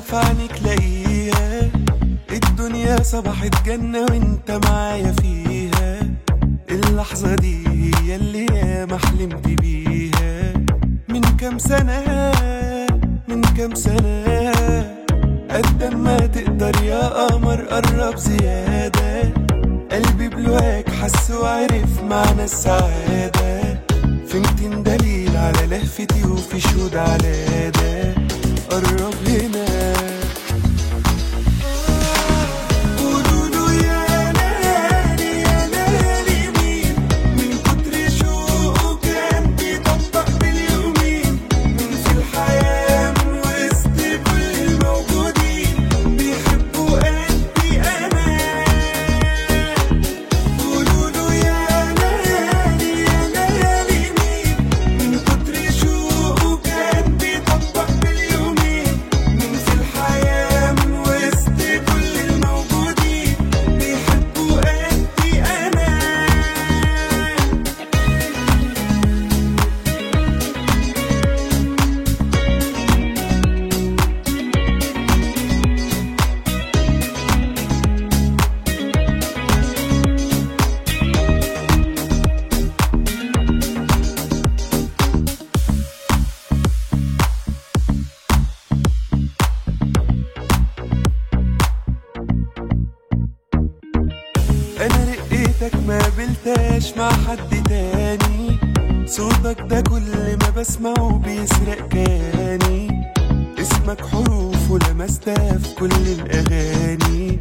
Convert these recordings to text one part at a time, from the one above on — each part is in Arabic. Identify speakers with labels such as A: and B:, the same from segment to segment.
A: في عينيك لاقيها. الدنيا صبحت جنة وانت معايا فيها. اللحظة دي هي اللي ياما حلمت بيها. من كام سنة من كام سنة قد ما تقدر يا قمر قرب زيادة. قلبي بلواك حس وعرف معنى السعادة. في ميتين دليل على لهفتي وفي شهود على ده قرب هنا قابلتهاش مع حد تاني. صوتك ده كل ما بسمعه بيسرق كياني. اسمك حروف ولمستها في كل الأغاني.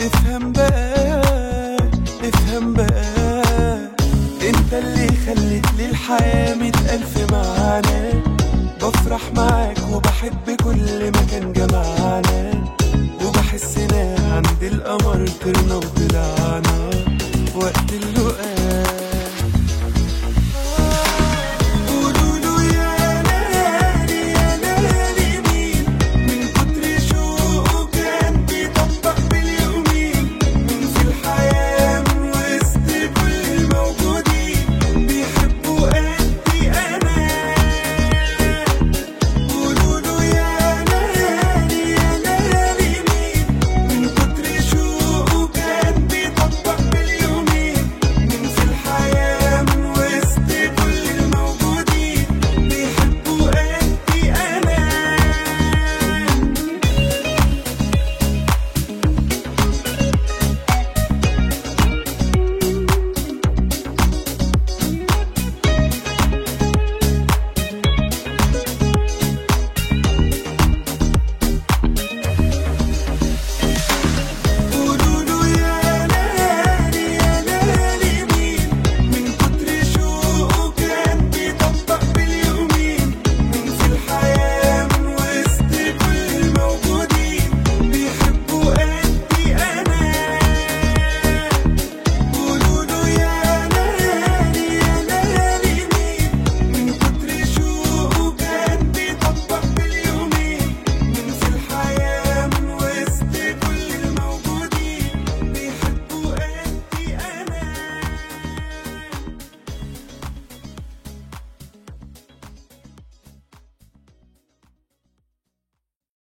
A: افهم بقى افهم بقى. انت اللي خليت لي الحياة مئة ألف معنى. بفرح معاك وبحب كل ما كان جمعنا. وبحسنا عند القمر طرنا وطلعنا.